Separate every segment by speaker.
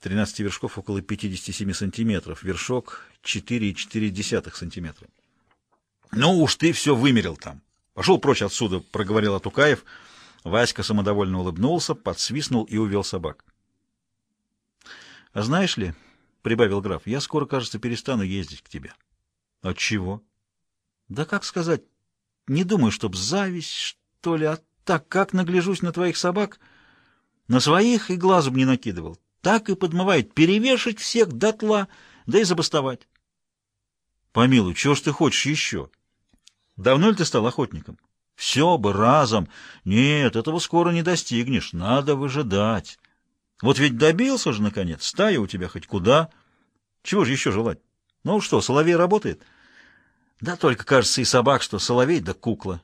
Speaker 1: 13 вершков около 57 сантиметров, вершок 4,4 сантиметра. «Ну уж ты все вымерил там. Пошел прочь отсюда», — проговорил Атукаев. Васька самодовольно улыбнулся, подсвистнул и увел собак. — А знаешь ли, — прибавил граф, — я скоро, кажется, перестану ездить к тебе. — От чего? — Да как сказать, не думаю, чтоб зависть, что ли, а так как нагляжусь на твоих собак, на своих и глазом не накидывал. Так и подмывает перевешать всех дотла, да и забастовать. — Помилуй, чего ж ты хочешь еще? Давно ли ты стал охотником? — Все бы разом. Нет, этого скоро не достигнешь, надо выжидать. Вот ведь добился же, наконец, стая у тебя хоть куда. Чего же еще желать? Ну что, соловей работает? Да только, кажется, и собак, что соловей да кукла.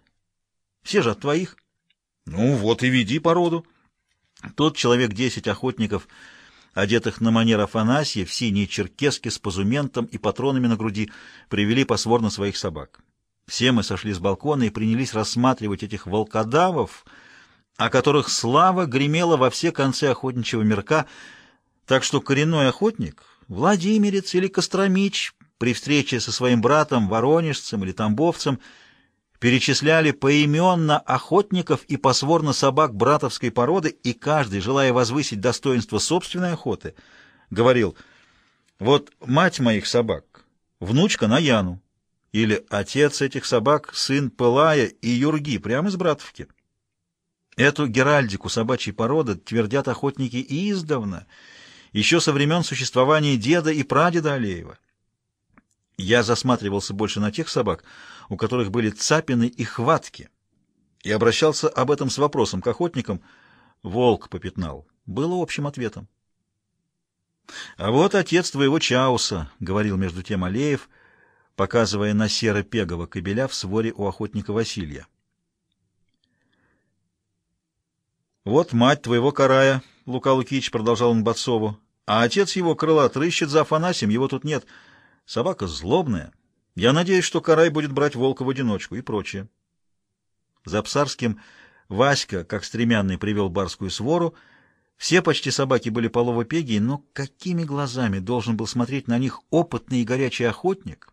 Speaker 1: Все же от твоих. Ну вот и веди породу. Тут человек десять охотников, одетых на манер Афанасия, в синие черкески с позументом и патронами на груди, привели посворно своих собак. Все мы сошли с балкона и принялись рассматривать этих волкодавов, о которых слава гремела во все концы охотничьего мирка, так что коренной охотник, Владимирец или Костромич, при встрече со своим братом, воронежцем или тамбовцем, перечисляли поименно охотников и посворно собак братовской породы, и каждый, желая возвысить достоинство собственной охоты, говорил «Вот мать моих собак, внучка на Яну, или отец этих собак, сын Пылая и Юрги, прямо из Братовки». Эту геральдику собачьей породы твердят охотники издавна, еще со времен существования деда и прадеда Алеева. Я засматривался больше на тех собак, у которых были цапины и хватки, и обращался об этом с вопросом к охотникам. Волк попятнал. Было общим ответом. — А вот отец твоего Чауса, — говорил между тем Алеев, показывая на серо-пегого кобеля в своре у охотника Василия. Вот мать твоего карая, Лука Лукич, продолжал он Бацову, а отец его крылат рыщет за Афанасием, его тут нет. Собака злобная. Я надеюсь, что карай будет брать волка в одиночку и прочее. За Псарским Васька, как стремянный, привел барскую свору. Все почти собаки были половопеги, но какими глазами должен был смотреть на них опытный и горячий охотник?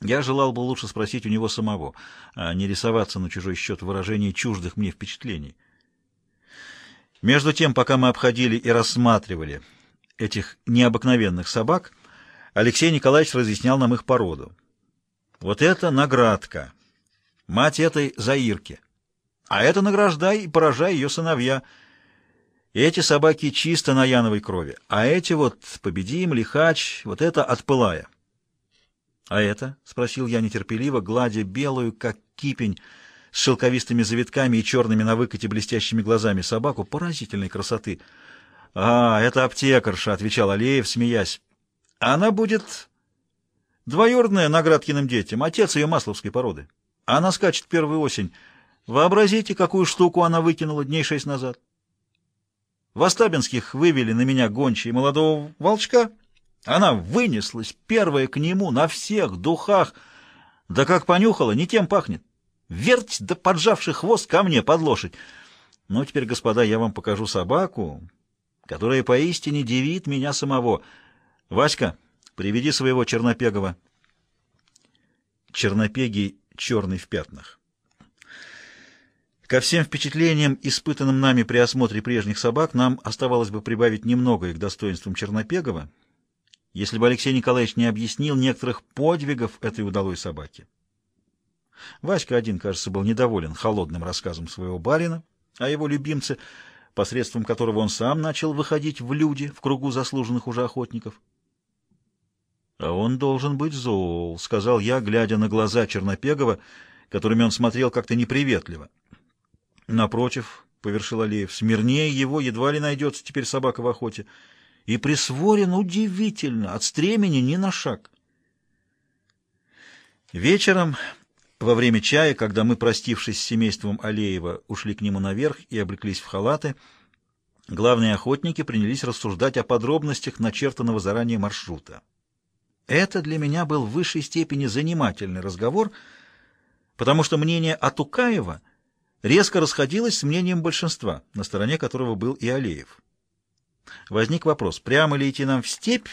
Speaker 1: Я желал бы лучше спросить у него самого, а не рисоваться на чужой счет выражений чуждых мне впечатлений. Между тем, пока мы обходили и рассматривали этих необыкновенных собак, Алексей Николаевич разъяснял нам их породу. Вот это наградка, мать этой Заирки, а это награждай и поражай ее сыновья. Эти собаки чисто на яновой крови, а эти вот победим, лихач, вот это отпылая. — А это? — спросил я нетерпеливо, гладя белую, как кипень, с шелковистыми завитками и черными на выкате блестящими глазами собаку поразительной красоты. — А, это аптекарша, — отвечал Алеев, смеясь. — Она будет двоюродная Наградкиным детям, отец ее масловской породы. Она скачет первую осень. Вообразите, какую штуку она выкинула дней шесть назад. В Остабинских вывели на меня гончие молодого волчка. Она вынеслась первая к нему на всех духах. Да как понюхала, не тем пахнет. Верть да поджавший хвост ко мне под лошадь. Ну, теперь, господа, я вам покажу собаку, которая поистине дивит меня самого. Васька, приведи своего Чернопегова. Чернопегий черный в пятнах. Ко всем впечатлениям, испытанным нами при осмотре прежних собак, нам оставалось бы прибавить немного к достоинствам Чернопегова, если бы Алексей Николаевич не объяснил некоторых подвигов этой удалой собаки. Васька один, кажется, был недоволен холодным рассказом своего барина о его любимце, посредством которого он сам начал выходить в люди в кругу заслуженных уже охотников. — А он должен быть зол, — сказал я, глядя на глаза Чернопегова, которыми он смотрел как-то неприветливо. — Напротив, — повершил Алиев, — смирнее его едва ли найдется теперь собака в охоте. И присворен удивительно, от стремени ни на шаг. Вечером во время чая, когда мы, простившись с семейством Алеева, ушли к нему наверх и облеклись в халаты, главные охотники принялись рассуждать о подробностях начертанного заранее маршрута. Это для меня был в высшей степени занимательный разговор, потому что мнение Атукаева резко расходилось с мнением большинства, на стороне которого был и Алеев. Возник вопрос, прямо ли идти нам в степь